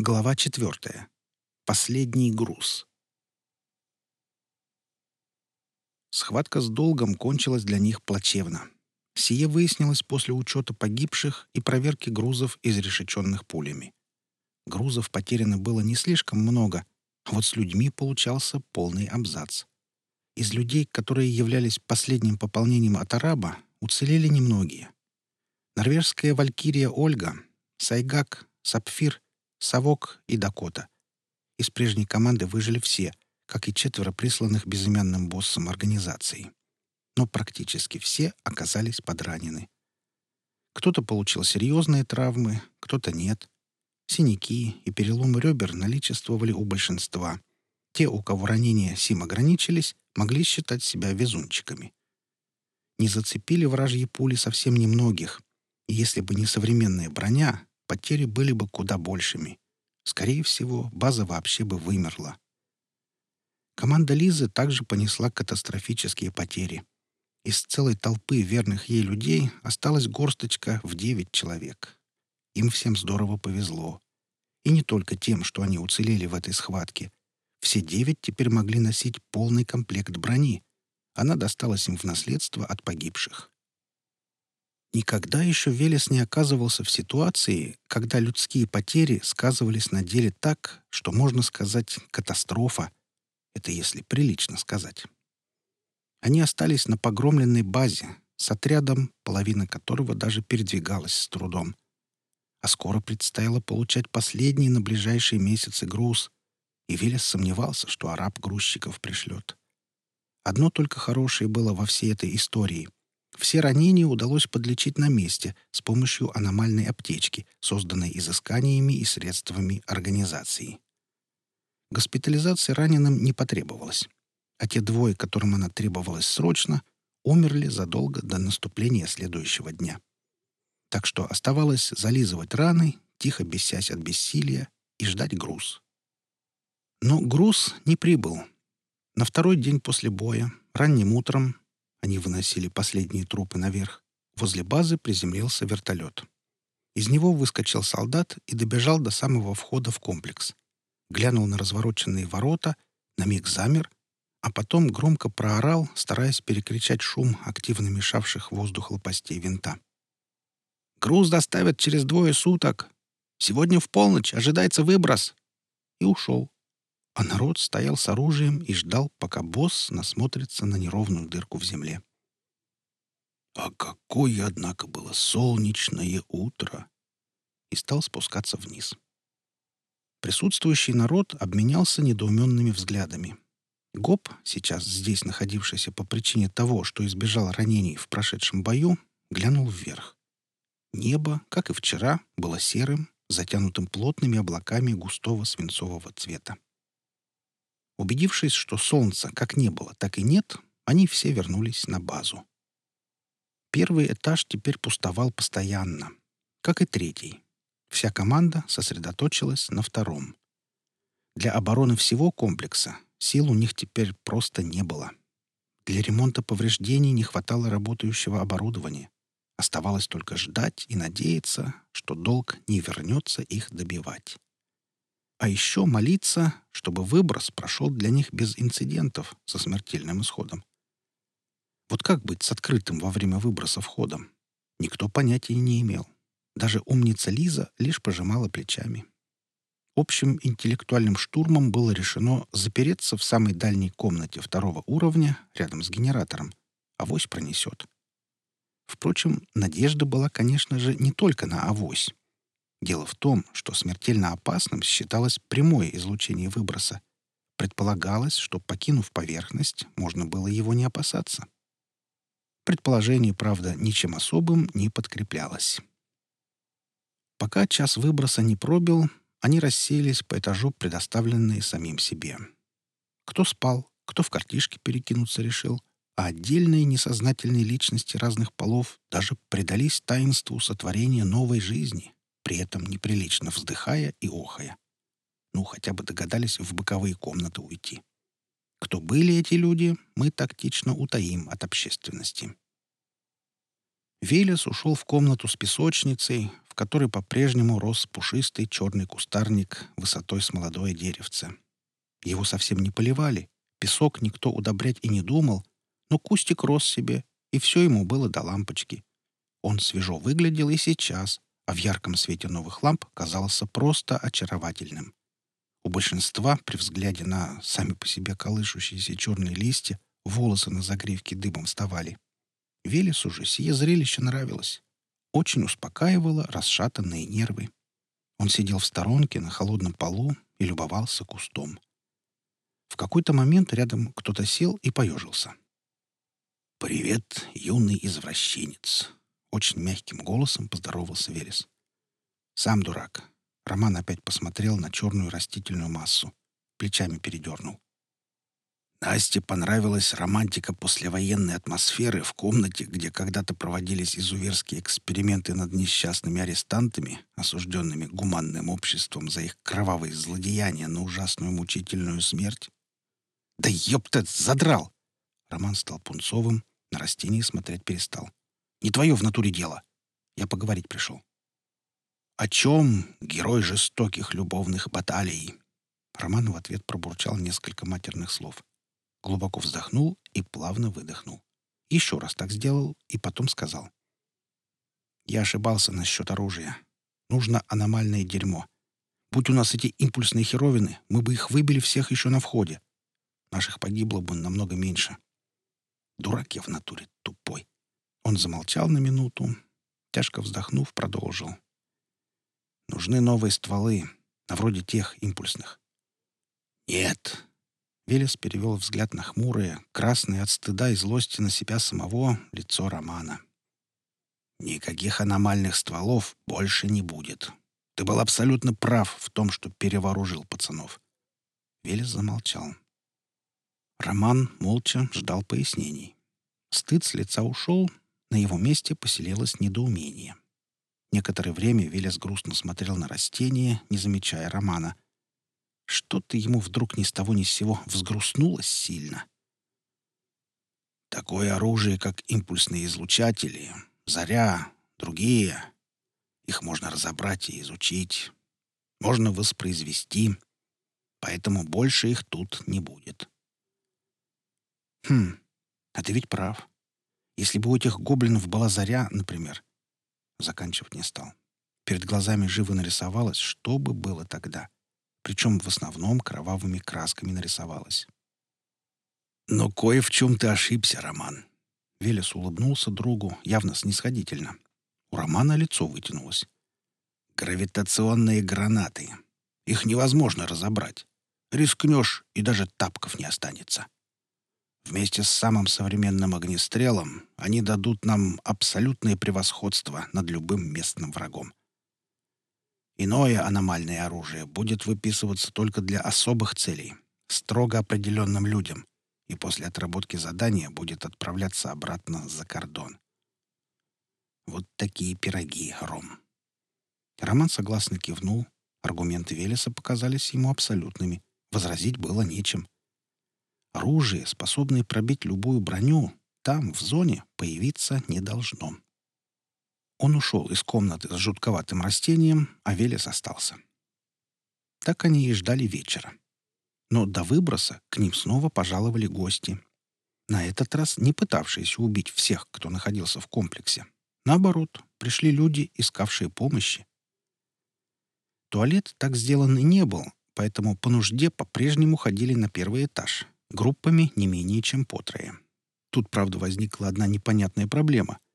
Глава четвертая. Последний груз. Схватка с долгом кончилась для них плачевно. Сие выяснилось после учета погибших и проверки грузов, изрешеченных пулями. Грузов потеряно было не слишком много, а вот с людьми получался полный абзац. Из людей, которые являлись последним пополнением от араба, уцелели немногие. Норвежская валькирия Ольга, Сайгак, Сапфир — Совок и Дакота. Из прежней команды выжили все, как и четверо присланных безымянным боссом организации. Но практически все оказались подранены. Кто-то получил серьезные травмы, кто-то нет. Синяки и переломы ребер наличествовали у большинства. Те, у кого ранения сим ограничились, могли считать себя везунчиками. Не зацепили вражьи пули совсем немногих. И если бы не современная броня, потери были бы куда большими. Скорее всего, база вообще бы вымерла. Команда Лизы также понесла катастрофические потери. Из целой толпы верных ей людей осталась горсточка в девять человек. Им всем здорово повезло. И не только тем, что они уцелели в этой схватке. Все девять теперь могли носить полный комплект брони. Она досталась им в наследство от погибших. Никогда еще Велес не оказывался в ситуации, когда людские потери сказывались на деле так, что можно сказать «катастрофа». Это если прилично сказать. Они остались на погромленной базе с отрядом, половина которого даже передвигалась с трудом. А скоро предстояло получать последний на ближайшие месяцы груз, и Велес сомневался, что араб грузчиков пришлет. Одно только хорошее было во всей этой истории — все ранения удалось подлечить на месте с помощью аномальной аптечки, созданной изысканиями и средствами организации. Госпитализация раненым не потребовалась, а те двое, которым она требовалась срочно, умерли задолго до наступления следующего дня. Так что оставалось зализывать раны, тихо бесясь от бессилия, и ждать груз. Но груз не прибыл. На второй день после боя, ранним утром, они выносили последние трупы наверх. Возле базы приземлился вертолет. Из него выскочил солдат и добежал до самого входа в комплекс. Глянул на развороченные ворота, на миг замер, а потом громко проорал, стараясь перекричать шум активно мешавших воздух лопастей винта. «Груз доставят через двое суток. Сегодня в полночь ожидается выброс». И ушел а народ стоял с оружием и ждал, пока босс насмотрится на неровную дырку в земле. А какое, однако, было солнечное утро! И стал спускаться вниз. Присутствующий народ обменялся недоуменными взглядами. Гоп, сейчас здесь находившийся по причине того, что избежал ранений в прошедшем бою, глянул вверх. Небо, как и вчера, было серым, затянутым плотными облаками густого свинцового цвета. Убедившись, что солнца как не было, так и нет, они все вернулись на базу. Первый этаж теперь пустовал постоянно, как и третий. Вся команда сосредоточилась на втором. Для обороны всего комплекса сил у них теперь просто не было. Для ремонта повреждений не хватало работающего оборудования. Оставалось только ждать и надеяться, что долг не вернется их добивать. А еще молиться, чтобы выброс прошел для них без инцидентов со смертельным исходом. Вот как быть с открытым во время выброса входом? Никто понятия не имел. Даже умница Лиза лишь пожимала плечами. Общим интеллектуальным штурмом было решено запереться в самой дальней комнате второго уровня рядом с генератором. Авось пронесет. Впрочем, надежда была, конечно же, не только на авось. Дело в том, что смертельно опасным считалось прямое излучение выброса. Предполагалось, что, покинув поверхность, можно было его не опасаться. Предположение, правда, ничем особым не подкреплялось. Пока час выброса не пробил, они расселись по этажу, предоставленные самим себе. Кто спал, кто в картишке перекинуться решил, а отдельные несознательные личности разных полов даже предались таинству сотворения новой жизни — при этом неприлично вздыхая и охая. Ну, хотя бы догадались в боковые комнаты уйти. Кто были эти люди, мы тактично утаим от общественности. Велес ушел в комнату с песочницей, в которой по-прежнему рос пушистый черный кустарник высотой с молодое деревце. Его совсем не поливали, песок никто удобрять и не думал, но кустик рос себе, и все ему было до лампочки. Он свежо выглядел и сейчас, а в ярком свете новых ламп казался просто очаровательным. У большинства при взгляде на сами по себе колышущиеся черные листья волосы на загривке дыбом вставали. Велесу же сие зрелище нравилось. Очень успокаивало расшатанные нервы. Он сидел в сторонке на холодном полу и любовался кустом. В какой-то момент рядом кто-то сел и поежился. «Привет, юный извращенец!» — очень мягким голосом поздоровался Велес. «Сам дурак». Роман опять посмотрел на черную растительную массу. Плечами передернул. Насте понравилась романтика послевоенной атмосферы в комнате, где когда-то проводились изуверские эксперименты над несчастными арестантами, осужденными гуманным обществом за их кровавые злодеяния на ужасную мучительную смерть. «Да ёпта, задрал!» Роман стал пунцовым, на растение смотреть перестал. «Не твое в натуре дело. Я поговорить пришел». «О чем герой жестоких любовных баталий?» Роман в ответ пробурчал несколько матерных слов глубоко вздохнул и плавно выдохнул. Еще раз так сделал и потом сказал. «Я ошибался насчет оружия. Нужно аномальное дерьмо. Будь у нас эти импульсные херовины, мы бы их выбили всех еще на входе. Наших погибло бы намного меньше. Дурак я в натуре, тупой». Он замолчал на минуту, тяжко вздохнув, продолжил. «Нужны новые стволы, на вроде тех импульсных». «Нет, Велес перевел взгляд на хмурое, красное от стыда и злости на себя самого лицо Романа. «Никаких аномальных стволов больше не будет. Ты был абсолютно прав в том, что перевооружил пацанов». Велес замолчал. Роман молча ждал пояснений. Стыд с лица ушел, на его месте поселилось недоумение. Некоторое время Велес грустно смотрел на растение, не замечая Романа — что-то ему вдруг ни с того ни с сего взгрустнулось сильно. Такое оружие, как импульсные излучатели, заря, другие, их можно разобрать и изучить, можно воспроизвести, поэтому больше их тут не будет. Хм, а ты ведь прав. Если бы у этих гоблинов была заря, например, заканчивать не стал. Перед глазами живо нарисовалось, что бы было тогда — причем в основном кровавыми красками нарисовалась. «Но кое в чем ты ошибся, Роман». Велес улыбнулся другу явно снисходительно. У Романа лицо вытянулось. «Гравитационные гранаты. Их невозможно разобрать. Рискнешь, и даже тапков не останется. Вместе с самым современным огнестрелом они дадут нам абсолютное превосходство над любым местным врагом. Иное аномальное оружие будет выписываться только для особых целей, строго определенным людям, и после отработки задания будет отправляться обратно за кордон. Вот такие пироги, Ром. Роман согласно кивнул. Аргументы Велеса показались ему абсолютными. Возразить было нечем. Оружие, способное пробить любую броню, там, в зоне, появиться не должно. Он ушел из комнаты с жутковатым растением, а Велес остался. Так они и ждали вечера. Но до выброса к ним снова пожаловали гости. На этот раз не пытавшиеся убить всех, кто находился в комплексе. Наоборот, пришли люди, искавшие помощи. Туалет так сделан и не был, поэтому по нужде по-прежнему ходили на первый этаж, группами не менее чем по трое. Тут, правда, возникла одна непонятная проблема —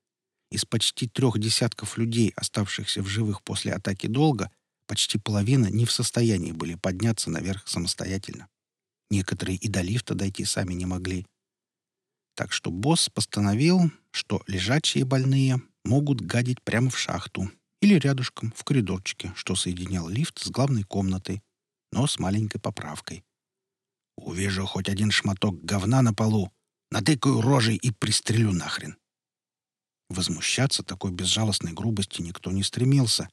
из почти трех десятков людей, оставшихся в живых после атаки долга, почти половина не в состоянии были подняться наверх самостоятельно. Некоторые и до лифта дойти сами не могли. Так что босс постановил, что лежачие больные могут гадить прямо в шахту или рядышком в коридорчике, что соединял лифт с главной комнатой, но с маленькой поправкой. «Увижу хоть один шматок говна на полу, натыкаю рожей и пристрелю нахрен», Возмущаться такой безжалостной грубости никто не стремился.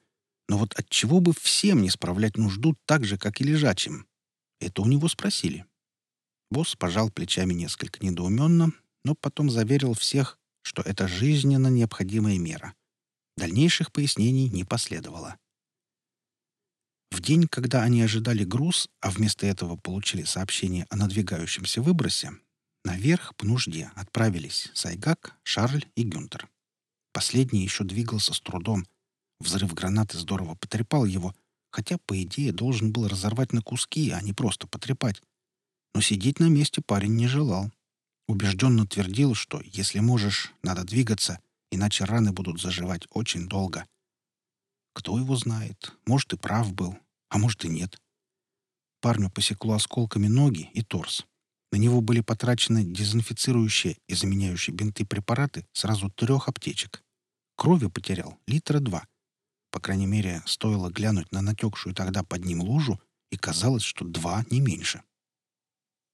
Но вот от чего бы всем не справлять нужду так же, как и лежачим? Это у него спросили. Босс пожал плечами несколько недоуменно, но потом заверил всех, что это жизненно необходимая мера. Дальнейших пояснений не последовало. В день, когда они ожидали груз, а вместо этого получили сообщение о надвигающемся выбросе, наверх по нужде отправились Сайгак, Шарль и Гюнтер. Последний еще двигался с трудом. Взрыв гранаты здорово потрепал его, хотя, по идее, должен был разорвать на куски, а не просто потрепать. Но сидеть на месте парень не желал. Убежденно твердил, что если можешь, надо двигаться, иначе раны будут заживать очень долго. Кто его знает? Может, и прав был, а может и нет. Парню посекло осколками ноги и торс. На него были потрачены дезинфицирующие и заменяющие бинты препараты сразу трех аптечек. Крови потерял литра два. По крайней мере, стоило глянуть на натекшую тогда под ним лужу, и казалось, что два не меньше.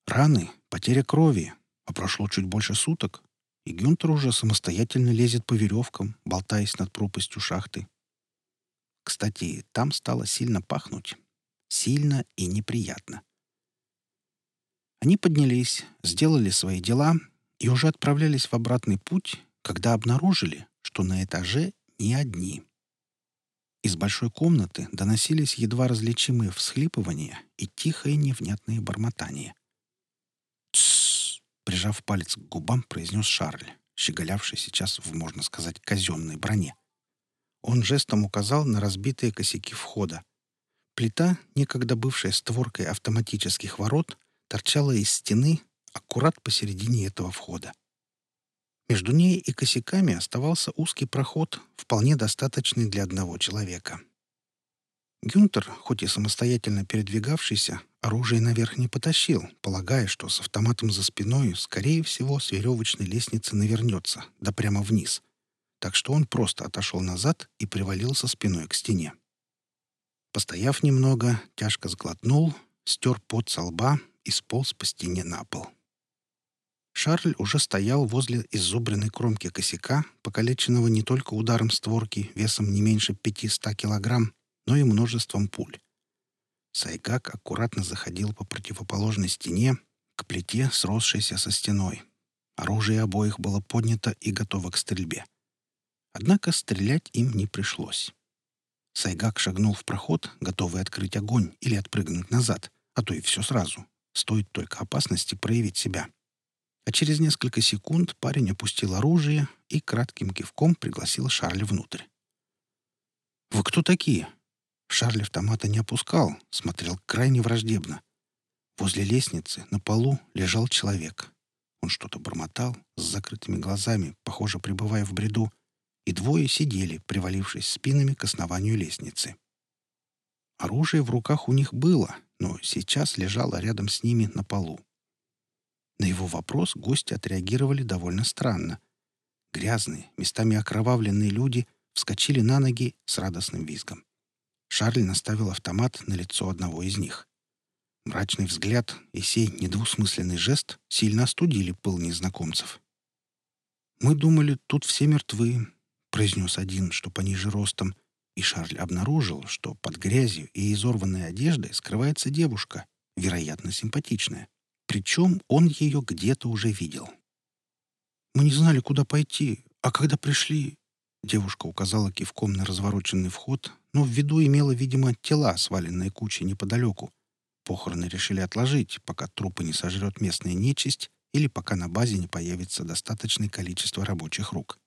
Раны, потеря крови, а прошло чуть больше суток, и Гюнтер уже самостоятельно лезет по веревкам, болтаясь над пропастью шахты. Кстати, там стало сильно пахнуть. Сильно и неприятно. Они поднялись, сделали свои дела и уже отправлялись в обратный путь, когда обнаружили, что на этаже не одни. Из большой комнаты доносились едва различимые всхлипывания и тихое невнятное бормотание. «Тссс!» — прижав палец к губам, произнес Шарль, щеголявший сейчас в, можно сказать, казенной броне — он жестом указал на разбитые косяки входа. Плита, некогда бывшая створкой автоматических ворот, торчала из стены аккурат посередине этого входа. Между ней и косяками оставался узкий проход, вполне достаточный для одного человека. Гюнтер, хоть и самостоятельно передвигавшийся, оружие наверх не потащил, полагая, что с автоматом за спиной, скорее всего, с веревочной лестницы навернется, да прямо вниз так что он просто отошел назад и привалился спиной к стене. Постояв немного, тяжко сглотнул, стер пот со лба и сполз по стене на пол. Шарль уже стоял возле изубренной кромки косяка, покалеченного не только ударом створки весом не меньше 500 килограмм, но и множеством пуль. Сайгак аккуратно заходил по противоположной стене, к плите, сросшейся со стеной. Оружие обоих было поднято и готово к стрельбе. Однако стрелять им не пришлось. Сайгак шагнул в проход, готовый открыть огонь или отпрыгнуть назад, а то и все сразу. Стоит только опасности проявить себя. А через несколько секунд парень опустил оружие и кратким кивком пригласил Шарля внутрь. «Вы кто такие?» Шарль автомата не опускал, смотрел крайне враждебно. Возле лестницы на полу лежал человек. Он что-то бормотал с закрытыми глазами, похоже, пребывая в бреду, и двое сидели, привалившись спинами к основанию лестницы. Оружие в руках у них было, но сейчас лежало рядом с ними на полу. На его вопрос гости отреагировали довольно странно. Грязные, местами окровавленные люди вскочили на ноги с радостным визгом. Шарль наставил автомат на лицо одного из них. Мрачный взгляд и сей недвусмысленный жест сильно остудили пыл незнакомцев. «Мы думали, тут все мертвы, произнес один, что пониже ростом, и Шарль обнаружил, что под грязью и изорванной одеждой скрывается девушка, вероятно, симпатичная. Причем он ее где-то уже видел. «Мы не знали, куда пойти, а когда пришли...» Девушка указала кивком на развороченный вход, но в виду имела, видимо, тела, сваленные кучей неподалеку. Похороны решили отложить, пока трупы не сожрет местная нечисть или пока на базе не появится достаточное количество рабочих рук.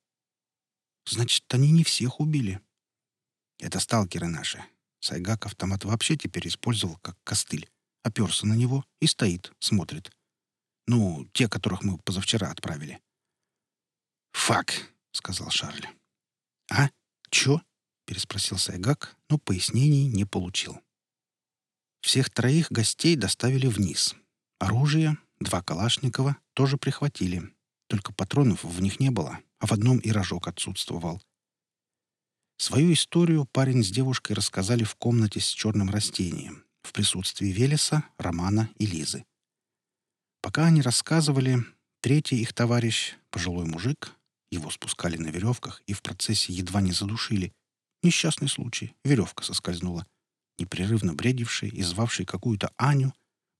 Значит, они не всех убили. Это сталкеры наши. Сайгак автомат вообще теперь использовал как костыль. Оперся на него и стоит, смотрит. Ну, те, которых мы позавчера отправили. «Фак», — сказал Шарль. «А? Чё?» — переспросил Сайгак, но пояснений не получил. Всех троих гостей доставили вниз. Оружие, два Калашникова, тоже прихватили. Только патронов в них не было, а в одном и рожок отсутствовал. Свою историю парень с девушкой рассказали в комнате с черным растением, в присутствии Велеса, Романа и Лизы. Пока они рассказывали, третий их товарищ, пожилой мужик, его спускали на веревках и в процессе едва не задушили. Несчастный случай, веревка соскользнула. Непрерывно бредивший и звавший какую-то Аню,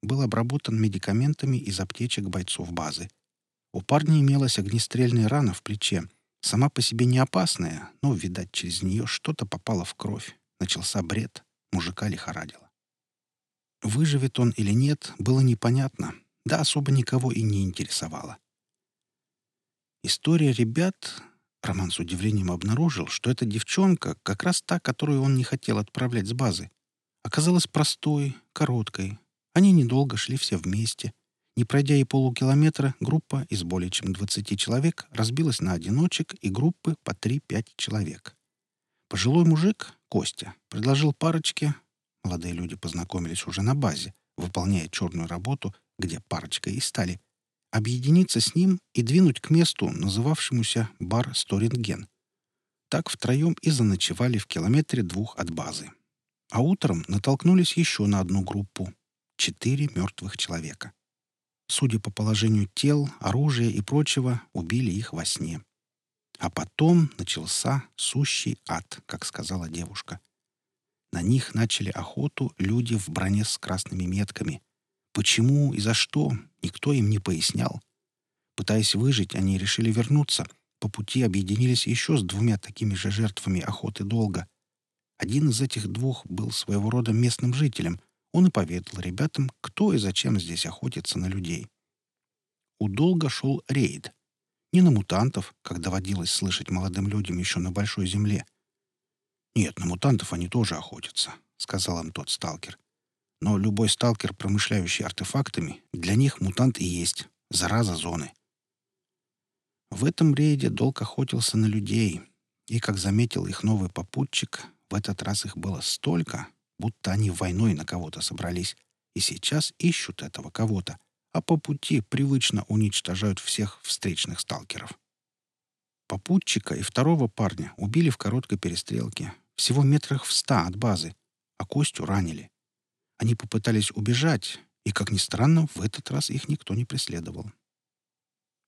был обработан медикаментами из аптечек бойцов базы — у парня имелась огнестрельная рана в плече, Сама по себе не опасная, но, видать, через нее что-то попало в кровь. Начался бред, мужика лихорадило. Выживет он или нет, было непонятно, да особо никого и не интересовало. История ребят... Роман с удивлением обнаружил, что эта девчонка как раз та, которую он не хотел отправлять с базы. Оказалась простой, короткой. Они недолго шли все вместе. Не пройдя и полукилометра, группа из более чем 20 человек разбилась на одиночек и группы по 3-5 человек. Пожилой мужик, Костя, предложил парочке, молодые люди познакомились уже на базе, выполняя черную работу, где парочка и стали, объединиться с ним и двинуть к месту, называвшемуся бар «Сторинген». Так втроем и заночевали в километре двух от базы. А утром натолкнулись еще на одну группу — четыре мертвых человека. Судя по положению тел, оружия и прочего, убили их во сне. А потом начался сущий ад, как сказала девушка. На них начали охоту люди в броне с красными метками. Почему и за что, никто им не пояснял. Пытаясь выжить, они решили вернуться. По пути объединились еще с двумя такими же жертвами охоты долго. Один из этих двух был своего рода местным жителем. Он и поведал ребятам, кто и зачем здесь охотится на людей. У долга шел рейд. Не на мутантов, как доводилось слышать молодым людям еще на Большой Земле. «Нет, на мутантов они тоже охотятся», — сказал им тот сталкер. Но любой сталкер, промышляющий артефактами, для них мутант и есть. Зараза зоны. В этом рейде долг охотился на людей, и, как заметил их новый попутчик, в этот раз их было столько, будто они войной на кого-то собрались, и сейчас ищут этого кого-то, а по пути привычно уничтожают всех встречных сталкеров. Попутчика и второго парня убили в короткой перестрелке, всего метрах в ста от базы, а Костю ранили. Они попытались убежать, и, как ни странно, в этот раз их никто не преследовал.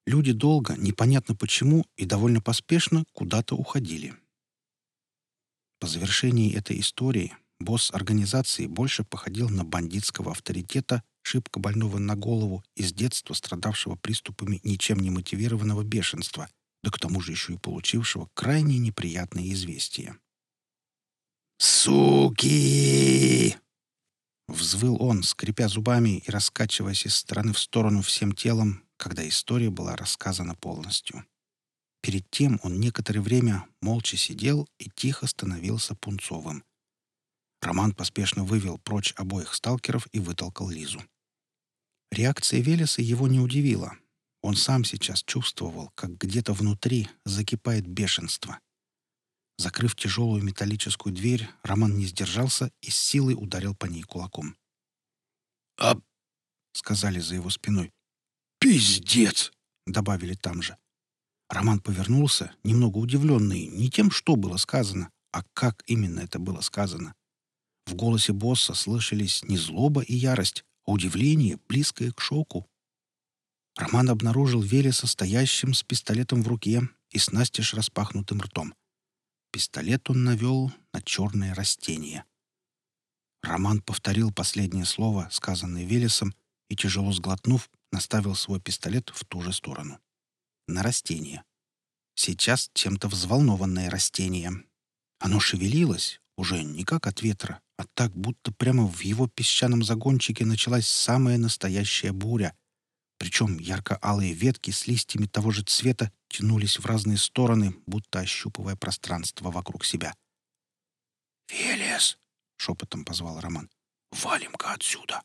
Люди долго, непонятно почему и довольно поспешно куда-то уходили. По завершении этой истории босс организации больше походил на бандитского авторитета, шибко больного на голову и с детства страдавшего приступами ничем не мотивированного бешенства, да к тому же еще и получившего крайне неприятные известия. «Суки!» Взвыл он, скрипя зубами и раскачиваясь из стороны в сторону всем телом, когда история была рассказана полностью. Перед тем он некоторое время молча сидел и тихо становился пунцовым. Роман поспешно вывел прочь обоих сталкеров и вытолкал Лизу. Реакция Велеса его не удивила. Он сам сейчас чувствовал, как где-то внутри закипает бешенство — Закрыв тяжелую металлическую дверь, Роман не сдержался и с силой ударил по ней кулаком. «А...» — сказали за его спиной. «Пиздец!» — добавили там же. Роман повернулся, немного удивленный не тем, что было сказано, а как именно это было сказано. В голосе босса слышались не злоба и ярость, а удивление, близкое к шоку. Роман обнаружил Велеса стоящим с пистолетом в руке и с настежь распахнутым ртом. Пистолет он навел на черное растение. Роман повторил последнее слово, сказанное Велесом, и, тяжело сглотнув, наставил свой пистолет в ту же сторону. На растение. Сейчас чем-то взволнованное растение. Оно шевелилось, уже не как от ветра, а так, будто прямо в его песчаном загончике началась самая настоящая буря, причем ярко-алые ветки с листьями того же цвета тянулись в разные стороны, будто ощупывая пространство вокруг себя. «Велес!» — шепотом позвал Роман. «Валим-ка отсюда!»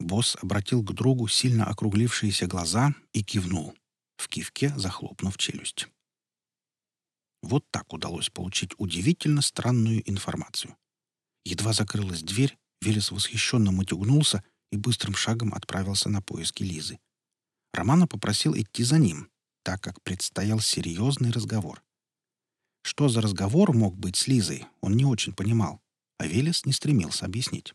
Босс обратил к другу сильно округлившиеся глаза и кивнул, в кивке захлопнув челюсть. Вот так удалось получить удивительно странную информацию. Едва закрылась дверь, Велес восхищенно матюгнулся — и быстрым шагом отправился на поиски Лизы. Романа попросил идти за ним, так как предстоял серьезный разговор. Что за разговор мог быть с Лизой, он не очень понимал, а Велес не стремился объяснить.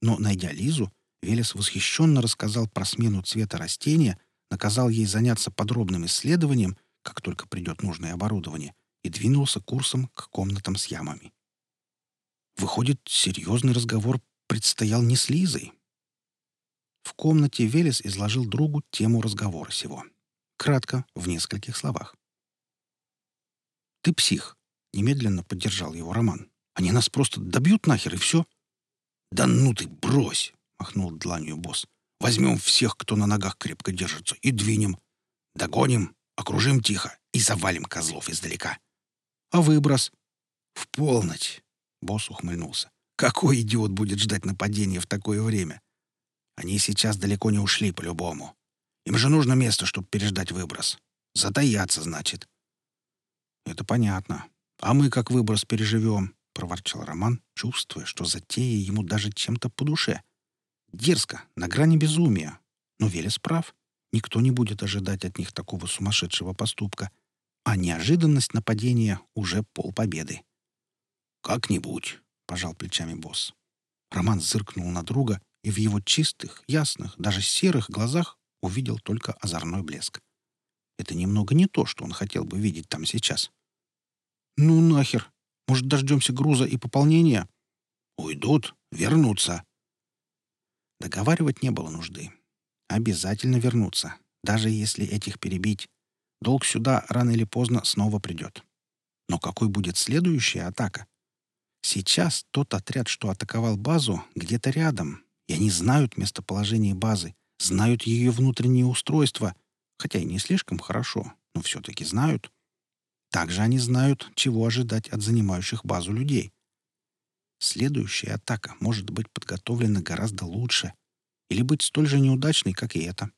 Но, найдя Лизу, Велес восхищенно рассказал про смену цвета растения, наказал ей заняться подробным исследованием, как только придет нужное оборудование, и двинулся курсом к комнатам с ямами. Выходит, серьезный разговор предстоял не с Лизой, в комнате Велес изложил другу тему разговора сего. Кратко, в нескольких словах. «Ты псих!» — немедленно поддержал его Роман. «Они нас просто добьют нахер, и все!» «Да ну ты, брось!» — махнул дланью босс. «Возьмем всех, кто на ногах крепко держится, и двинем. Догоним, окружим тихо и завалим козлов издалека». «А выброс?» «В полночь!» — босс ухмыльнулся. «Какой идиот будет ждать нападения в такое время? Они сейчас далеко не ушли по-любому. Им же нужно место, чтобы переждать выброс. Затаяться, значит». «Это понятно. А мы как выброс переживем?» — проворчал Роман, чувствуя, что затея ему даже чем-то по душе. Дерзко, на грани безумия. Но Велес прав. Никто не будет ожидать от них такого сумасшедшего поступка. А неожиданность нападения — уже полпобеды. «Как-нибудь», — пожал плечами босс. Роман зыркнул на друга, и в его чистых, ясных, даже серых глазах увидел только озорной блеск. Это немного не то, что он хотел бы видеть там сейчас. «Ну нахер! Может, дождемся груза и пополнения?» «Уйдут, вернутся». Договаривать не было нужды. Обязательно вернутся, даже если этих перебить. Долг сюда рано или поздно снова придет. Но какой будет следующая атака? Сейчас тот отряд, что атаковал базу, где-то рядом, и они знают местоположение базы, знают ее внутреннее устройство, хотя и не слишком хорошо, но все-таки знают. Также они знают, чего ожидать от занимающих базу людей. Следующая атака может быть подготовлена гораздо лучше или быть столь же неудачной, как и эта.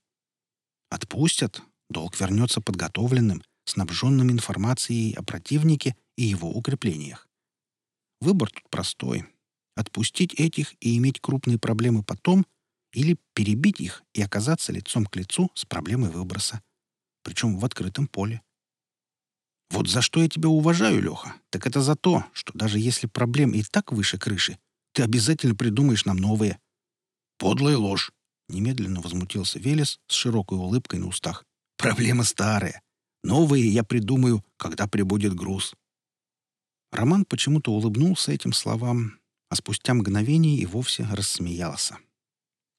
Отпустят, долг вернется подготовленным, снабженным информацией о противнике и его укреплениях. Выбор тут простой. Отпустить этих и иметь крупные проблемы потом или перебить их и оказаться лицом к лицу с проблемой выброса. Причем в открытом поле. Вот за что я тебя уважаю, Леха, так это за то, что даже если проблем и так выше крыши, ты обязательно придумаешь нам новые. Подлая ложь. Немедленно возмутился Велес с широкой улыбкой на устах. Проблемы старые. Новые я придумаю, когда прибудет груз. Роман почему-то улыбнулся этим словам, а спустя мгновение и вовсе рассмеялся.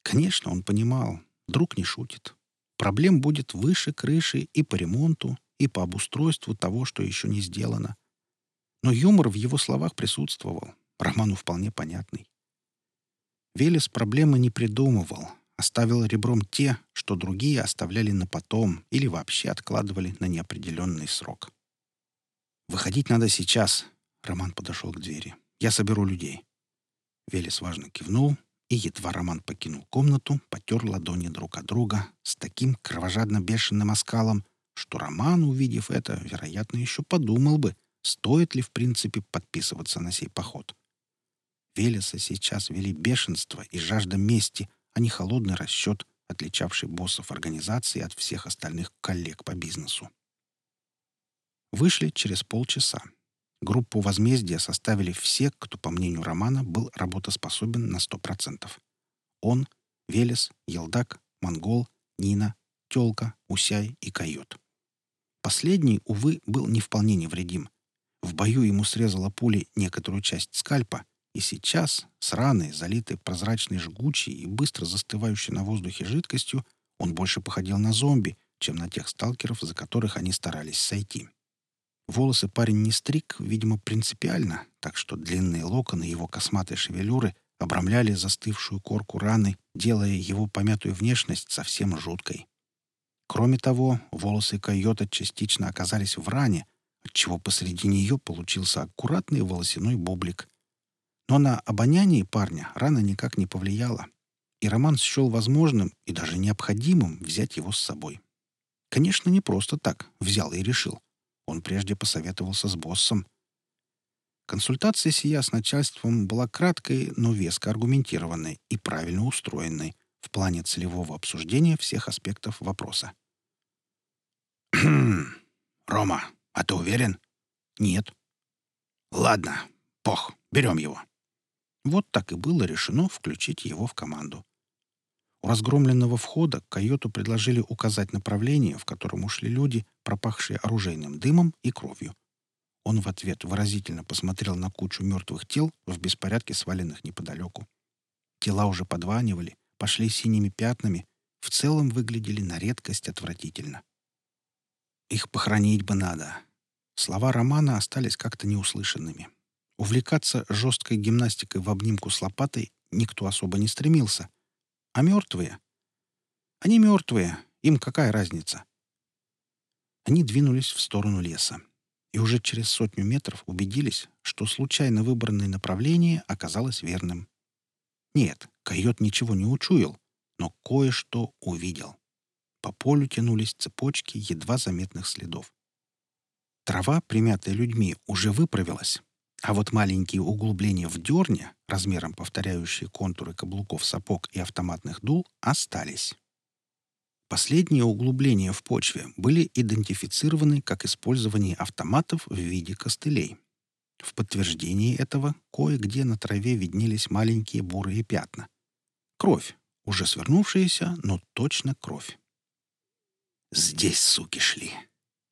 Конечно, он понимал, друг не шутит. Проблем будет выше крыши и по ремонту, и по обустройству того, что еще не сделано. Но юмор в его словах присутствовал, Роману вполне понятный. Велес проблемы не придумывал, оставил ребром те, что другие оставляли на потом или вообще откладывали на неопределенный срок. «Выходить надо сейчас», — Роман подошел к двери. «Я соберу людей». Велес важно кивнул, и едва Роман покинул комнату, потер ладони друг от друга с таким кровожадно-бешеным оскалом, что Роман, увидев это, вероятно, еще подумал бы, стоит ли в принципе подписываться на сей поход. Велеса сейчас вели бешенство и жажда мести, а не холодный расчет, отличавший боссов организации от всех остальных коллег по бизнесу. Вышли через полчаса. Группу возмездия составили все, кто, по мнению Романа, был работоспособен на сто процентов. Он, Велес, Елдак, Монгол, Нина, Тёлка, Усяй и Койот. Последний, увы, был не вполне невредим. В бою ему срезала пули некоторую часть скальпа, и сейчас, с раны, залитой прозрачной жгучей и быстро застывающей на воздухе жидкостью, он больше походил на зомби, чем на тех сталкеров, за которых они старались сойти. Волосы парень не стриг, видимо, принципиально, так что длинные локоны его косматой шевелюры обрамляли застывшую корку раны, делая его помятую внешность совсем жуткой. Кроме того, волосы койота частично оказались в ране, отчего посреди нее получился аккуратный волосяной бублик. Но на обоняние парня рана никак не повлияла, и Роман счел возможным и даже необходимым взять его с собой. Конечно, не просто так взял и решил. Он прежде посоветовался с боссом. Консультация сия с начальством была краткой, но веско аргументированной и правильно устроенной — в плане целевого обсуждения всех аспектов вопроса. Рома, а ты уверен?» «Нет». «Ладно, пох, берем его». Вот так и было решено включить его в команду. У разгромленного входа койоту предложили указать направление, в котором ушли люди, пропахшие оружейным дымом и кровью. Он в ответ выразительно посмотрел на кучу мертвых тел в беспорядке сваленных неподалеку. Тела уже подванивали, пошли синими пятнами, в целом выглядели на редкость отвратительно. Их похоронить бы надо. Слова Романа остались как-то неуслышанными. Увлекаться жесткой гимнастикой в обнимку с лопатой никто особо не стремился. А мертвые? Они мертвые. Им какая разница? Они двинулись в сторону леса. И уже через сотню метров убедились, что случайно выбранное направление оказалось верным. Нет, койот ничего не учуял, но кое-что увидел. По полю тянулись цепочки едва заметных следов. Трава, примятая людьми, уже выправилась, а вот маленькие углубления в дерне, размером повторяющие контуры каблуков сапог и автоматных дул, остались. Последние углубления в почве были идентифицированы как использование автоматов в виде костылей. В подтверждении этого кое-где на траве виднелись маленькие бурые пятна. Кровь, уже свернувшаяся, но точно кровь. «Здесь суки шли!»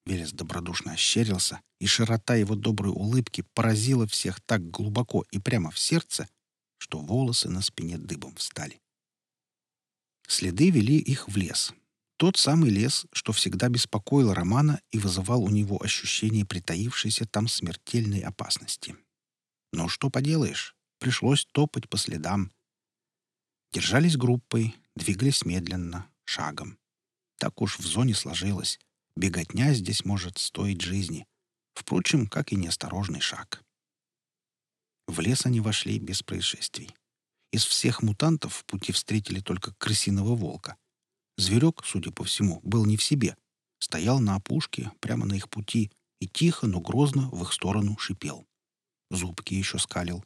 Велес добродушно ощерился, и широта его доброй улыбки поразила всех так глубоко и прямо в сердце, что волосы на спине дыбом встали. Следы вели их в лес. Тот самый лес, что всегда беспокоил Романа и вызывал у него ощущение притаившейся там смертельной опасности. Но что поделаешь, пришлось топать по следам. Держались группой, двигались медленно, шагом. Так уж в зоне сложилось. Беготня здесь может стоить жизни. Впрочем, как и неосторожный шаг. В лес они вошли без происшествий. Из всех мутантов в пути встретили только крысиного волка. Зверек, судя по всему, был не в себе. Стоял на опушке, прямо на их пути, и тихо, но грозно в их сторону шипел. Зубки еще скалил.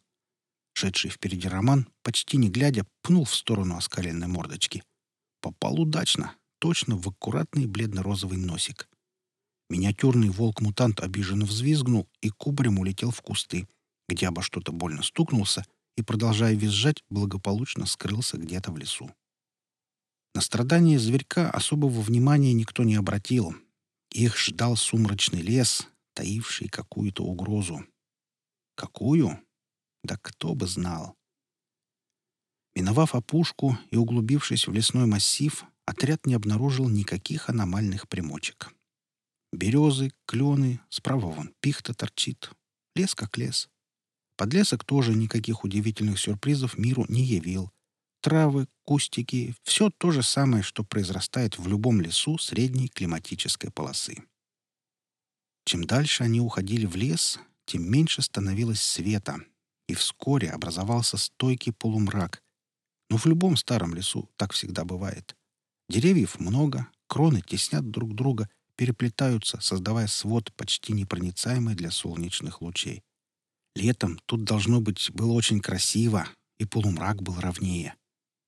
Шедший впереди Роман, почти не глядя, пнул в сторону оскаленной мордочки. Попал удачно, точно в аккуратный бледно-розовый носик. Миниатюрный волк-мутант обиженно взвизгнул и кубарем улетел в кусты, где обо что-то больно стукнулся и, продолжая визжать, благополучно скрылся где-то в лесу. На страдания зверька особого внимания никто не обратил. Их ждал сумрачный лес, таивший какую-то угрозу. Какую? Да кто бы знал. Миновав опушку и углубившись в лесной массив, отряд не обнаружил никаких аномальных примочек. Березы, клены, справа вон пихта торчит. Лес как лес. Подлесок тоже никаких удивительных сюрпризов миру не явил. Травы, кустики — все то же самое, что произрастает в любом лесу средней климатической полосы. Чем дальше они уходили в лес, тем меньше становилось света, и вскоре образовался стойкий полумрак. Но в любом старом лесу так всегда бывает. Деревьев много, кроны теснят друг друга, переплетаются, создавая свод почти непроницаемый для солнечных лучей. Летом тут, должно быть, было очень красиво, и полумрак был ровнее.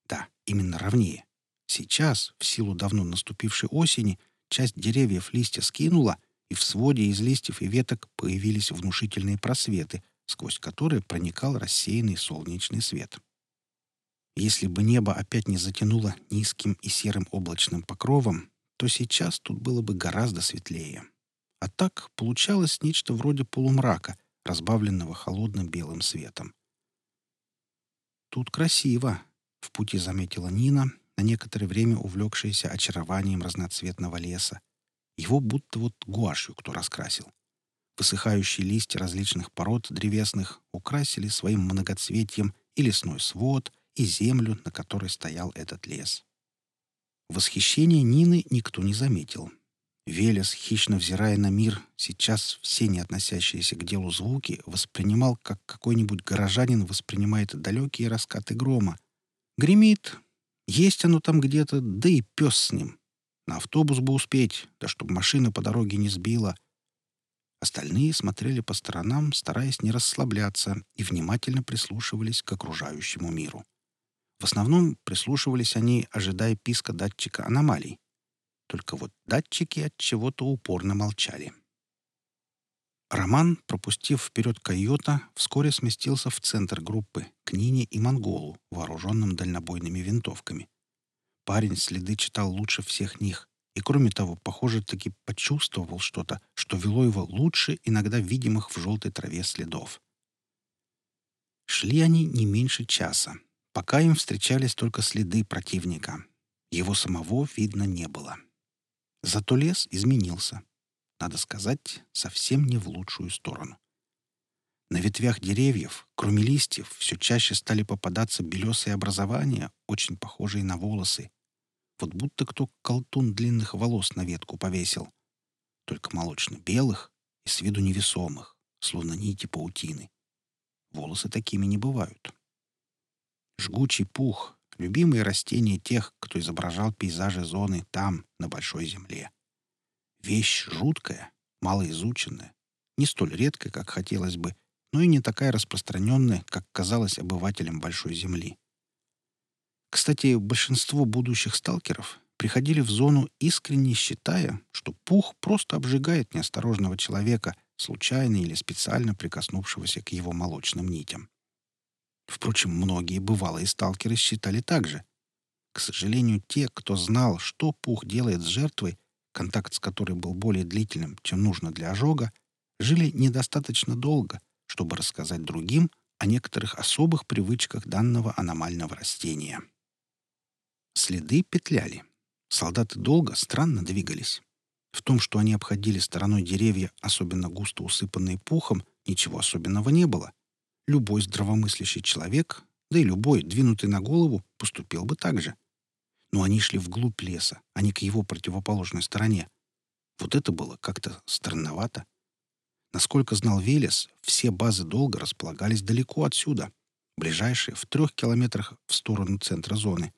Да, именно ровнее. Сейчас, в силу давно наступившей осени, часть деревьев листья скинула, и в своде из листьев и веток появились внушительные просветы, сквозь которые проникал рассеянный солнечный свет. Если бы небо опять не затянуло низким и серым облачным покровом, то сейчас тут было бы гораздо светлее. А так получалось нечто вроде полумрака, разбавленного холодным белым светом. «Тут красиво», — в пути заметила Нина, на некоторое время увлекшаяся очарованием разноцветного леса. Его будто вот гуашью кто раскрасил. Высыхающие листья различных пород древесных украсили своим многоцветием и лесной свод, и землю, на которой стоял этот лес. Восхищение Нины никто не заметил. Велес, хищно взирая на мир, сейчас все не относящиеся к делу звуки воспринимал, как какой-нибудь горожанин воспринимает далекие раскаты грома. Гремит. Есть оно там где-то, да и пес с ним. На автобус бы успеть, да чтобы машина по дороге не сбила. Остальные смотрели по сторонам, стараясь не расслабляться, и внимательно прислушивались к окружающему миру. В основном прислушивались они, ожидая писка датчика аномалий. Только вот датчики от чего-то упорно молчали. Роман, пропустив вперед койота, вскоре сместился в центр группы, к Нине и Монголу, вооруженным дальнобойными винтовками. Парень следы читал лучше всех них, и, кроме того, похоже, таки почувствовал что-то, что вело его лучше иногда видимых в желтой траве следов. Шли они не меньше часа, Пока им встречались только следы противника. Его самого видно не было. Зато лес изменился. надо сказать, совсем не в лучшую сторону. На ветвях деревьев, кроме листьев, все чаще стали попадаться белесые образования, очень похожие на волосы. Вот будто кто колтун длинных волос на ветку повесил. Только молочно-белых и с виду невесомых, словно нити паутины. Волосы такими не бывают. Жгучий пух — любимые растения тех, кто изображал пейзажи зоны там, на Большой Земле. Вещь жуткая, малоизученная, не столь редкая, как хотелось бы, но и не такая распространенная, как казалось обывателям Большой Земли. Кстати, большинство будущих сталкеров приходили в зону, искренне считая, что пух просто обжигает неосторожного человека, случайно или специально прикоснувшегося к его молочным нитям. Впрочем, многие бывалые сталкеры считали так же. К сожалению, те, кто знал, что пух делает с жертвой, контакт с которой был более длительным, чем нужно для ожога, жили недостаточно долго, чтобы рассказать другим о некоторых особых привычках данного аномального растения. Следы петляли. Солдаты долго, странно двигались. В том, что они обходили стороной деревья, особенно густо усыпанные пухом, ничего особенного не было. Любой здравомыслящий человек, да и любой, двинутый на голову, поступил бы так же но они шли вглубь леса, а не к его противоположной стороне. Вот это было как-то странновато. Насколько знал Велес, все базы долга располагались далеко отсюда, ближайшие в трех километрах в сторону центра зоны.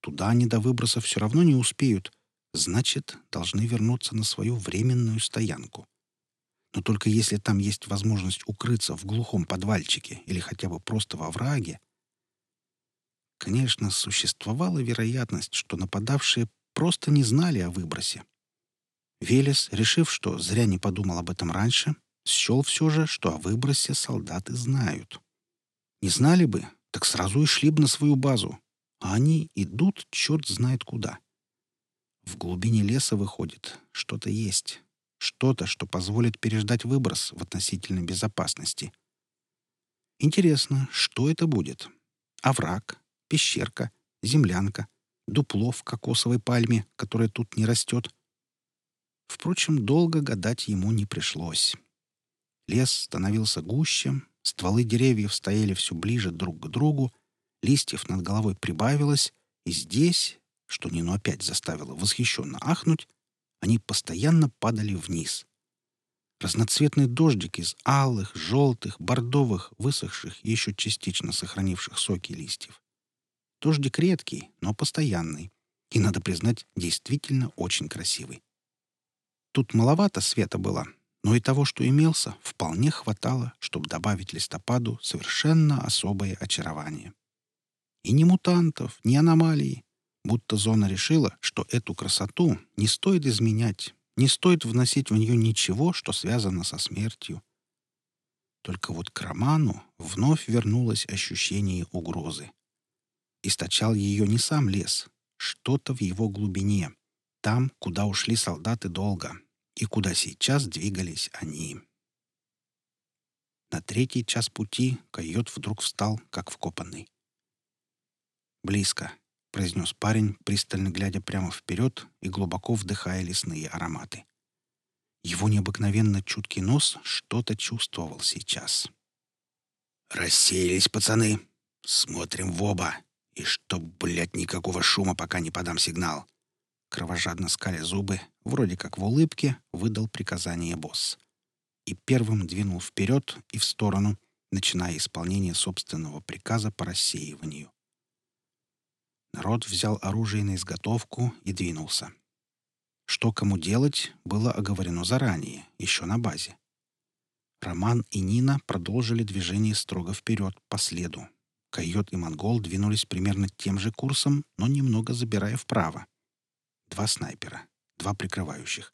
Туда они до выброса все равно не успеют, значит, должны вернуться на свою временную стоянку. Но только если там есть возможность укрыться в глухом подвальчике или хотя бы просто во враге, Конечно, существовала вероятность, что нападавшие просто не знали о выбросе. Велес, решив, что зря не подумал об этом раньше, счел все же, что о выбросе солдаты знают. Не знали бы, так сразу и шли бы на свою базу. А они идут черт знает куда. В глубине леса выходит, что-то есть. Что-то, что позволит переждать выброс в относительной безопасности. Интересно, что это будет? Овраг, пещерка, землянка, дупло в кокосовой пальме, которая тут не растет. Впрочем, долго гадать ему не пришлось. Лес становился гуще, стволы деревьев стояли все ближе друг к другу, листьев над головой прибавилось, и здесь, что Нину опять заставило восхищенно ахнуть, они постоянно падали вниз. Разноцветный дождик из алых, желтых, бордовых, высохших и еще частично сохранивших соки листьев. Дождик редкий, но постоянный. И, надо признать, действительно очень красивый. Тут маловато света было, но и того, что имелся, вполне хватало, чтобы добавить листопаду совершенно особое очарование. И ни мутантов, ни аномалий. Будто зона решила, что эту красоту не стоит изменять, не стоит вносить в нее ничего, что связано со смертью. Только вот к роману вновь вернулось ощущение угрозы источал ее не сам лес, что-то в его глубине, там, куда ушли солдаты долго, и куда сейчас двигались они. На третий час пути койот вдруг встал, как вкопанный. «Близко», — произнес парень, пристально глядя прямо вперед и глубоко вдыхая лесные ароматы. Его необыкновенно чуткий нос что-то чувствовал сейчас. «Рассеялись, пацаны. Смотрим в оба. И чтоб, блядь, никакого шума, пока не подам сигнал. Кровожадно скаля зубы, вроде как в улыбке, выдал приказание босс. И первым двинул вперед и в сторону, начиная исполнение собственного приказа по рассеиванию. Народ взял оружие на изготовку и двинулся. Что кому делать, было оговорено заранее, еще на базе. Роман и Нина продолжили движение строго вперед по следу, Койот и Монгол двинулись примерно тем же курсом, но немного забирая вправо. Два снайпера, два прикрывающих.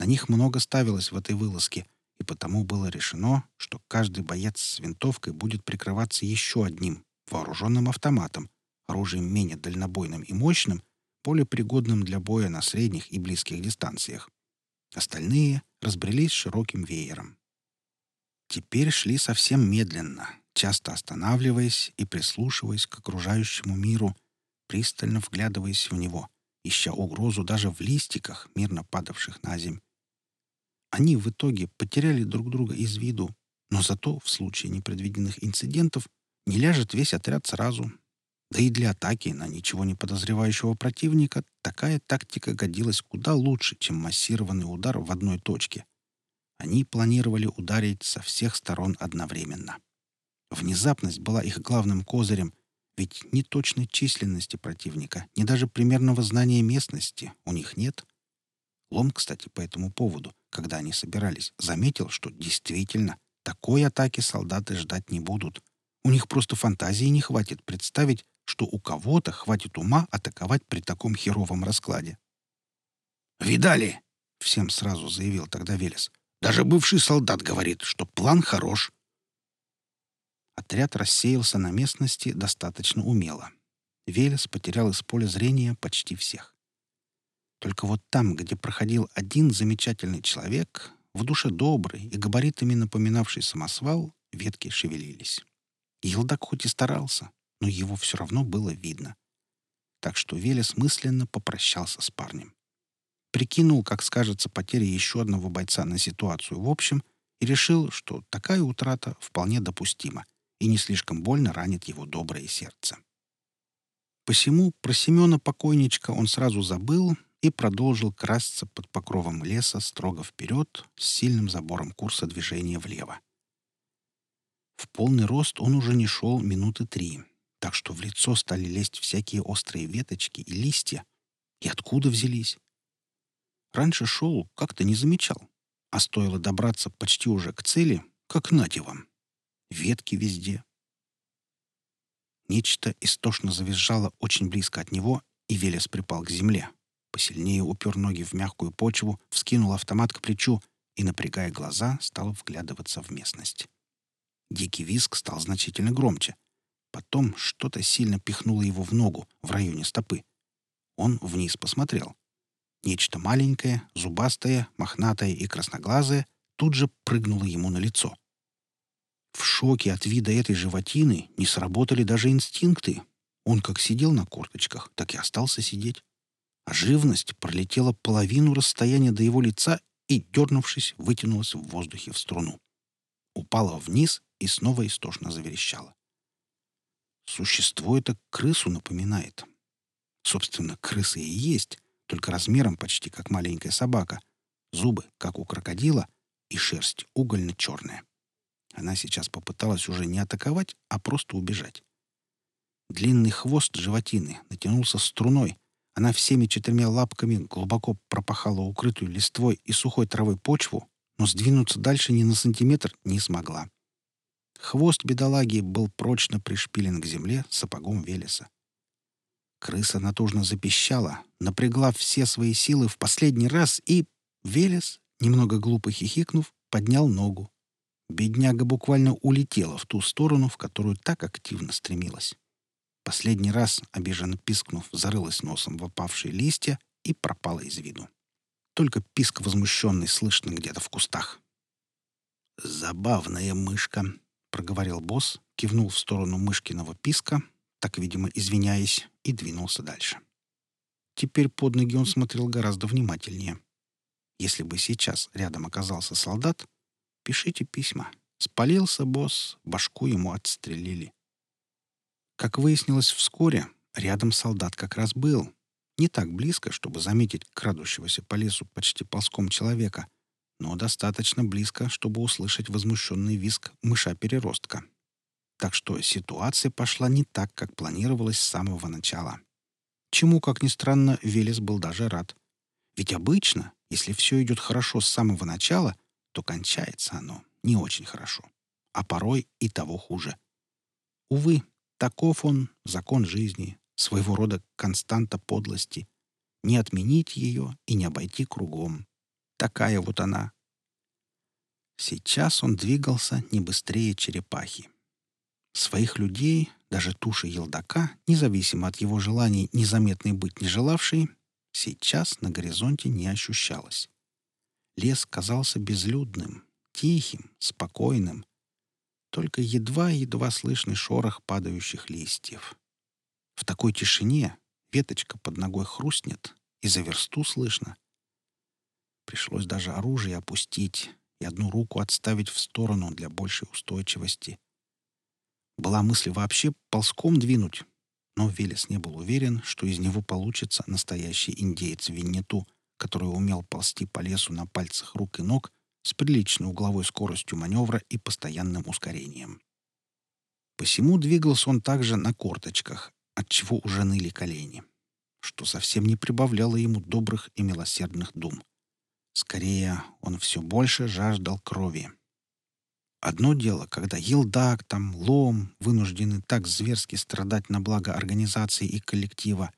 На них много ставилось в этой вылазке, и потому было решено, что каждый боец с винтовкой будет прикрываться еще одним, вооруженным автоматом, оружием менее дальнобойным и мощным, более пригодным для боя на средних и близких дистанциях. Остальные разбрелись широким веером. Теперь шли совсем медленно, часто останавливаясь и прислушиваясь к окружающему миру, пристально вглядываясь в него, ища угрозу даже в листиках, мирно падавших на земь. они в итоге потеряли друг друга из виду, но зато в случае непредвиденных инцидентов не ляжет весь отряд сразу. Да и для атаки на ничего не подозревающего противника такая тактика годилась куда лучше, чем массированный удар в одной точке. Они планировали ударить со всех сторон одновременно. Внезапность была их главным козырем, ведь ни точной численности противника, ни даже примерного знания местности у них нет. Лом, кстати, по этому поводу, когда они собирались, заметил, что действительно такой атаки солдаты ждать не будут. У них просто фантазии не хватит представить, что у кого-то хватит ума атаковать при таком херовом раскладе. «Видали?» — всем сразу заявил тогда Велес. «Даже бывший солдат говорит, что план хорош. Отряд рассеялся на местности достаточно умело. Велес потерял из поля зрения почти всех. Только вот там, где проходил один замечательный человек, в душе добрый и габаритами напоминавший самосвал, ветки шевелились. Елдак хоть и старался, но его все равно было видно. Так что Велес мысленно попрощался с парнем. Прикинул, как скажется потеря еще одного бойца на ситуацию в общем, и решил, что такая утрата вполне допустима и не слишком больно ранит его доброе сердце. Посему про Семена покойничка он сразу забыл и продолжил красться под покровом леса строго вперед с сильным забором курса движения влево. В полный рост он уже не шел минуты три, так что в лицо стали лезть всякие острые веточки и листья. И откуда взялись? Раньше шел, как-то не замечал, а стоило добраться почти уже к цели, как нате вам ветки везде. Нечто истошно завизжало очень близко от него, и Велес припал к земле. Посильнее упер ноги в мягкую почву, вскинул автомат к плечу и, напрягая глаза, стал вглядываться в местность. Дикий виск стал значительно громче. Потом что-то сильно пихнуло его в ногу, в районе стопы. Он вниз посмотрел. Нечто маленькое, зубастое, мохнатое и красноглазое тут же прыгнуло ему на лицо. В шоке от вида этой животины не сработали даже инстинкты. Он как сидел на корточках, так и остался сидеть. А живность пролетела половину расстояния до его лица и, дернувшись, вытянулась в воздухе в струну. Упала вниз и снова истошно заверещала. Существо это крысу напоминает. Собственно, крысы и есть, только размером почти как маленькая собака. Зубы, как у крокодила, и шерсть угольно-черная. Она сейчас попыталась уже не атаковать, а просто убежать. Длинный хвост животины натянулся струной. Она всеми четырьмя лапками глубоко пропахала укрытую листвой и сухой травой почву, но сдвинуться дальше ни на сантиметр не смогла. Хвост бедолаги был прочно пришпилен к земле сапогом Велеса. Крыса натужно запищала, напрягла все свои силы в последний раз и... Велес, немного глупо хихикнув, поднял ногу, Бедняга буквально улетела в ту сторону, в которую так активно стремилась. Последний раз, обиженно пискнув, зарылась носом в опавшие листья и пропала из виду. Только писк возмущенный слышно где-то в кустах. «Забавная мышка», — проговорил босс, кивнул в сторону мышкиного писка, так, видимо, извиняясь, и двинулся дальше. Теперь под ноги он смотрел гораздо внимательнее. Если бы сейчас рядом оказался солдат, Пишите письма. Спалился босс, башку ему отстрелили. Как выяснилось вскоре, рядом солдат как раз был. Не так близко, чтобы заметить крадущегося по лесу почти ползком человека, но достаточно близко, чтобы услышать возмущенный визг мыша-переростка. Так что ситуация пошла не так, как планировалось с самого начала. Чему, как ни странно, Велес был даже рад. Ведь обычно, если все идет хорошо с самого начала, то кончается оно не очень хорошо, а порой и того хуже. Увы, таков он, закон жизни, своего рода константа подлости. Не отменить ее и не обойти кругом. Такая вот она. Сейчас он двигался не быстрее черепахи. Своих людей, даже туши елдака, независимо от его желаний незаметной быть не желавшей, сейчас на горизонте не ощущалось. Лес казался безлюдным, тихим, спокойным. Только едва-едва слышный шорох падающих листьев. В такой тишине веточка под ногой хрустнет, и за версту слышно. Пришлось даже оружие опустить и одну руку отставить в сторону для большей устойчивости. Была мысль вообще ползком двинуть, но Велес не был уверен, что из него получится настоящий индеец Виннету, который умел ползти по лесу на пальцах рук и ног с приличной угловой скоростью маневра и постоянным ускорением. Посему двигался он также на корточках, отчего уже ныли колени, что совсем не прибавляло ему добрых и милосердных дум. Скорее, он все больше жаждал крови. Одно дело, когда Елдак, там, Лом вынуждены так зверски страдать на благо организации и коллектива,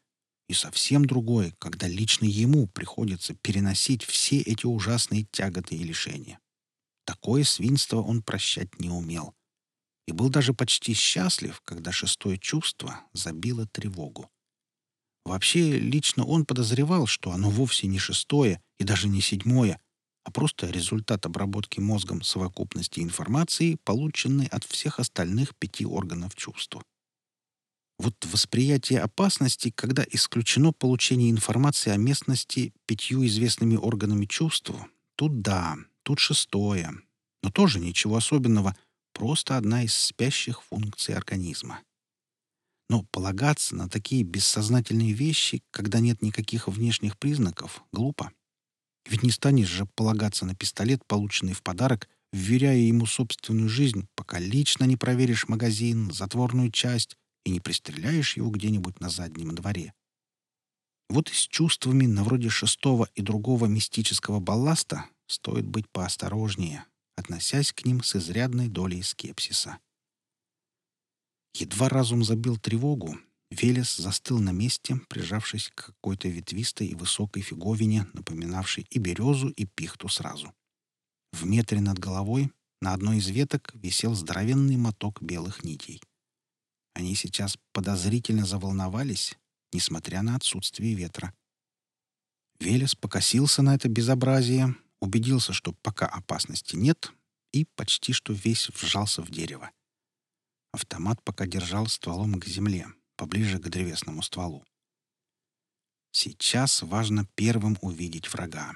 и совсем другое, когда лично ему приходится переносить все эти ужасные тяготы и лишения. Такое свинство он прощать не умел. И был даже почти счастлив, когда шестое чувство забило тревогу. Вообще, лично он подозревал, что оно вовсе не шестое и даже не седьмое, а просто результат обработки мозгом совокупности информации, полученной от всех остальных пяти органов чувств. Вот восприятие опасности, когда исключено получение информации о местности пятью известными органами чувств, тут да, тут шестое. Но тоже ничего особенного, просто одна из спящих функций организма. Но полагаться на такие бессознательные вещи, когда нет никаких внешних признаков, глупо. Ведь не станешь же полагаться на пистолет, полученный в подарок, вверяя ему собственную жизнь, пока лично не проверишь магазин, затворную часть и не пристреляешь его где-нибудь на заднем дворе. Вот и с чувствами на вроде шестого и другого мистического балласта стоит быть поосторожнее, относясь к ним с изрядной долей скепсиса. Едва разум забил тревогу, Велес застыл на месте, прижавшись к какой-то ветвистой и высокой фиговине, напоминавшей и березу, и пихту сразу. В метре над головой на одной из веток висел здоровенный моток белых нитей. Они сейчас подозрительно заволновались, несмотря на отсутствие ветра. Велес покосился на это безобразие, убедился, что пока опасности нет, и почти что весь вжался в дерево. Автомат пока держал стволом к земле, поближе к древесному стволу. Сейчас важно первым увидеть врага.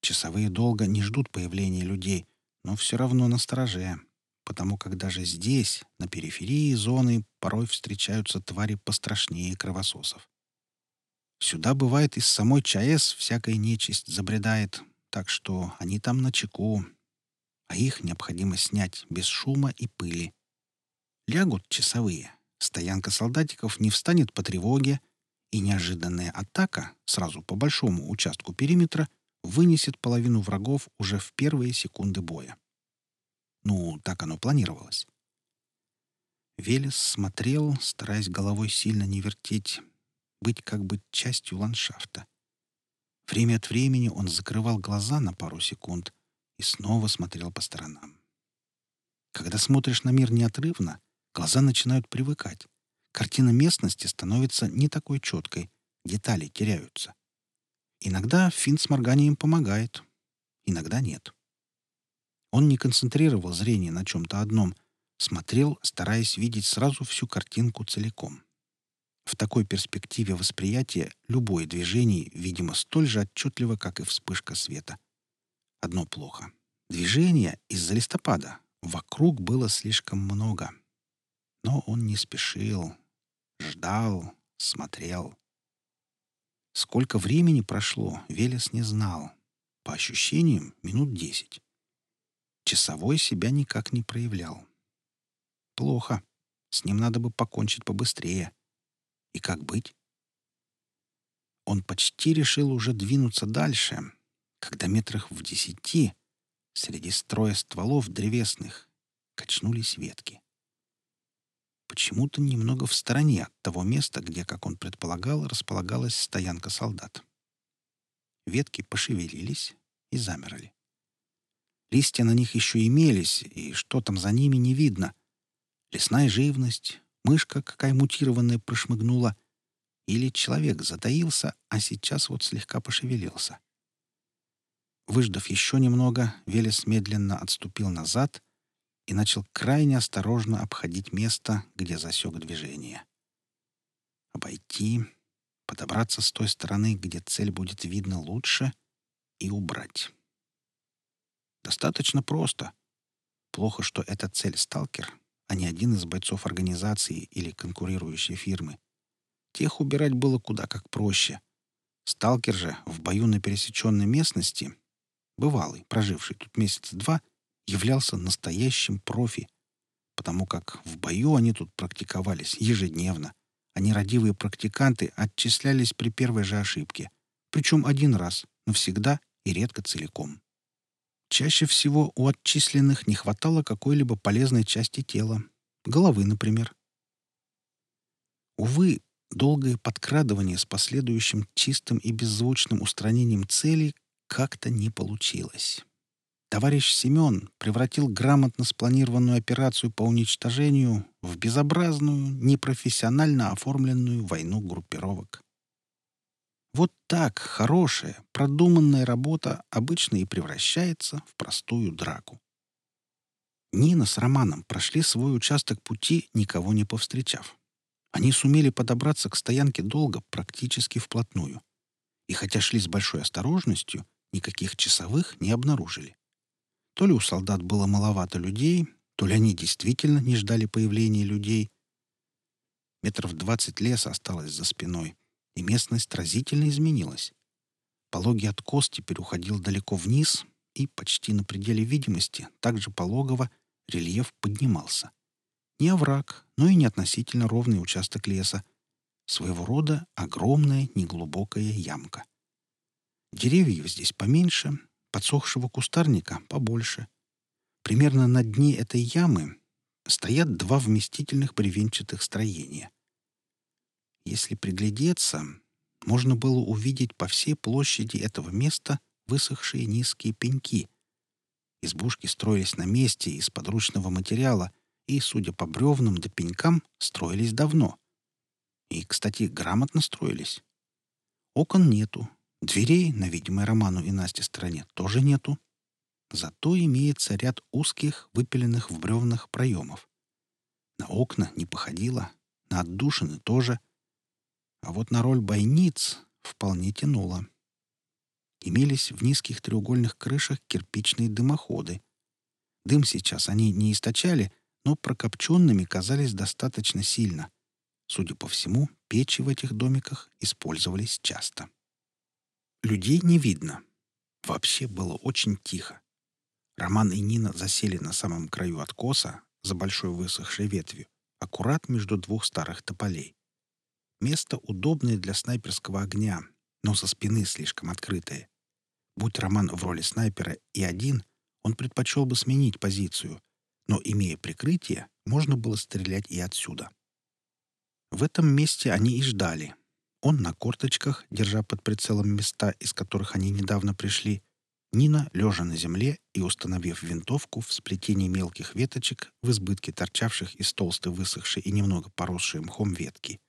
Часовые долго не ждут появления людей, но все равно на стороже, потому как даже здесь, на периферии зоны, порой встречаются твари пострашнее кровососов. Сюда, бывает, из самой ЧАЭС всякая нечисть забредает, так что они там на чеку, а их необходимо снять без шума и пыли. Лягут часовые, стоянка солдатиков не встанет по тревоге, и неожиданная атака сразу по большому участку периметра вынесет половину врагов уже в первые секунды боя. Ну, так оно планировалось. Велес смотрел, стараясь головой сильно не вертеть, быть как бы частью ландшафта. Время от времени он закрывал глаза на пару секунд и снова смотрел по сторонам. Когда смотришь на мир неотрывно, глаза начинают привыкать. Картина местности становится не такой четкой, детали теряются. Иногда финт с морганием помогает, иногда нет. Он не концентрировал зрение на чем-то одном, смотрел, стараясь видеть сразу всю картинку целиком. В такой перспективе восприятия любое движение, видимо, столь же отчетливо, как и вспышка света. Одно плохо. Движения из-за листопада. Вокруг было слишком много. Но он не спешил. Ждал, смотрел. Сколько времени прошло, Велес не знал. По ощущениям, минут десять. Часовой себя никак не проявлял. Плохо. С ним надо бы покончить побыстрее. И как быть? Он почти решил уже двинуться дальше, когда метрах в десяти среди строя стволов древесных качнулись ветки. Почему-то немного в стороне от того места, где, как он предполагал, располагалась стоянка солдат. Ветки пошевелились и замерли. Листья на них еще имелись, и что там за ними не видно. Лесная живность, мышка какая мутированная прошмыгнула, или человек затаился, а сейчас вот слегка пошевелился. Выждав еще немного, Велес медленно отступил назад и начал крайне осторожно обходить место, где засек движение. Обойти, подобраться с той стороны, где цель будет видна лучше, и убрать. Достаточно просто. Плохо, что эта цель — сталкер, а не один из бойцов организации или конкурирующей фирмы. Тех убирать было куда как проще. Сталкер же в бою на пересеченной местности, бывалый, проживший тут месяц-два, являлся настоящим профи, потому как в бою они тут практиковались ежедневно, а нерадивые практиканты отчислялись при первой же ошибке, причем один раз, навсегда и редко целиком. Чаще всего у отчисленных не хватало какой-либо полезной части тела, головы, например. Увы, долгое подкрадывание с последующим чистым и беззвучным устранением цели как-то не получилось. Товарищ Семен превратил грамотно спланированную операцию по уничтожению в безобразную, непрофессионально оформленную войну группировок. Вот так хорошая, продуманная работа обычно и превращается в простую драку. Нина с Романом прошли свой участок пути, никого не повстречав. Они сумели подобраться к стоянке долго, практически вплотную. И хотя шли с большой осторожностью, никаких часовых не обнаружили. То ли у солдат было маловато людей, то ли они действительно не ждали появления людей. Метров двадцать леса осталось за спиной, и местность разительно изменилась. Пологий откос теперь уходил далеко вниз, и почти на пределе видимости, также пологово, рельеф поднимался. Не овраг, но и не относительно ровный участок леса. Своего рода огромная неглубокая ямка. Деревьев здесь поменьше, подсохшего кустарника побольше. Примерно на дне этой ямы стоят два вместительных бревенчатых строения. Если приглядеться, можно было увидеть по всей площади этого места высохшие низкие пеньки. Избушки строились на месте из подручного материала и, судя по бревнам да пенькам, строились давно. И, кстати, грамотно строились. Окон нету, Дверей на видимой Роману и Насте стороне тоже нету. Зато имеется ряд узких, выпиленных в бревнах проемов. На окна не походило, на отдушины тоже. А вот на роль бойниц вполне тянуло. Имелись в низких треугольных крышах кирпичные дымоходы. Дым сейчас они не источали, но прокопченными казались достаточно сильно. Судя по всему, печи в этих домиках использовались часто. Людей не видно. Вообще было очень тихо. Роман и Нина засели на самом краю откоса, за большой высохшей ветвью, аккурат между двух старых тополей. Место удобное для снайперского огня, но со спины слишком открытое. Будь Роман в роли снайпера и один, он предпочел бы сменить позицию, но, имея прикрытие, можно было стрелять и отсюда. В этом месте они и ждали, он на корточках, держа под прицелом места, из которых они недавно пришли. Нина, лежа на земле и установив винтовку в сплетении мелких веточек, в избытке торчавших из толстой высохшей и немного поросшей мхом ветки.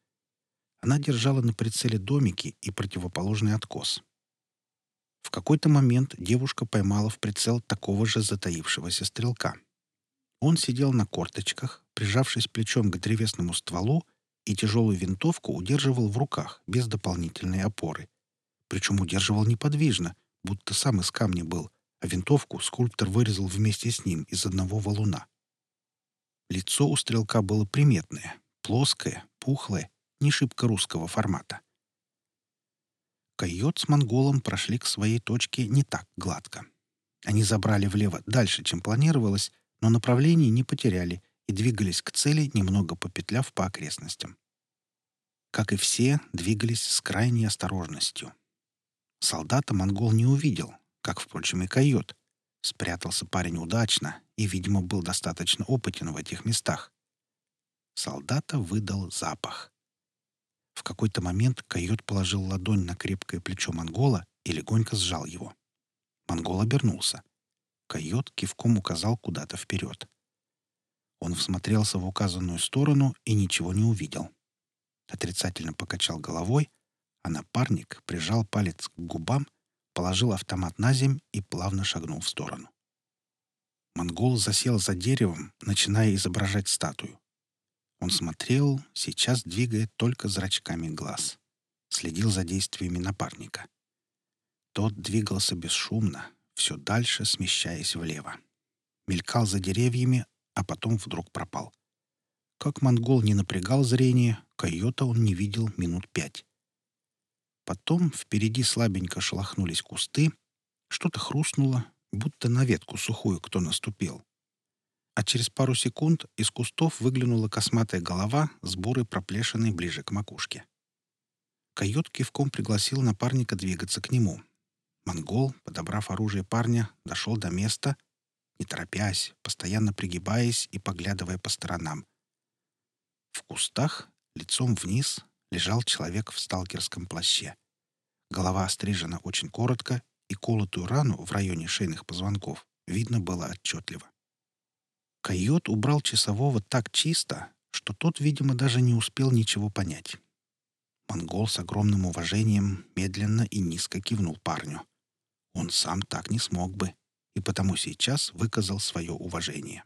Она держала на прицеле домики и противоположный откос. В какой-то момент девушка поймала в прицел такого же затаившегося стрелка. Он сидел на корточках, прижавшись плечом к древесному стволу и тяжелую винтовку удерживал в руках, без дополнительной опоры. Причем удерживал неподвижно, будто сам из камня был, а винтовку скульптор вырезал вместе с ним из одного валуна. Лицо у стрелка было приметное, плоское, пухлое, не шибко русского формата. Койот с монголом прошли к своей точке не так гладко. Они забрали влево дальше, чем планировалось, но направление не потеряли — и двигались к цели, немного попетляв по окрестностям. Как и все, двигались с крайней осторожностью. Солдата монгол не увидел, как, впрочем, и койот. Спрятался парень удачно и, видимо, был достаточно опытен в этих местах. Солдата выдал запах. В какой-то момент койот положил ладонь на крепкое плечо монгола и легонько сжал его. Монгол обернулся. Койот кивком указал куда-то вперед. Он всмотрелся в указанную сторону и ничего не увидел. Отрицательно покачал головой, а напарник прижал палец к губам, положил автомат на земь и плавно шагнул в сторону. Монгол засел за деревом, начиная изображать статую. Он смотрел, сейчас двигая только зрачками глаз. Следил за действиями напарника. Тот двигался бесшумно, все дальше смещаясь влево. Мелькал за деревьями, а потом вдруг пропал. Как монгол не напрягал зрение, койота он не видел минут пять. Потом впереди слабенько шелохнулись кусты, что-то хрустнуло, будто на ветку сухую кто наступил. А через пару секунд из кустов выглянула косматая голова с бурой проплешиной ближе к макушке. Койот кивком пригласил напарника двигаться к нему. Монгол, подобрав оружие парня, дошел до места, не торопясь, постоянно пригибаясь и поглядывая по сторонам. В кустах, лицом вниз, лежал человек в сталкерском плаще. Голова острижена очень коротко, и колотую рану в районе шейных позвонков видно было отчетливо. Койот убрал часового так чисто, что тот, видимо, даже не успел ничего понять. Монгол с огромным уважением медленно и низко кивнул парню. Он сам так не смог бы, и потому сейчас выказал свое уважение.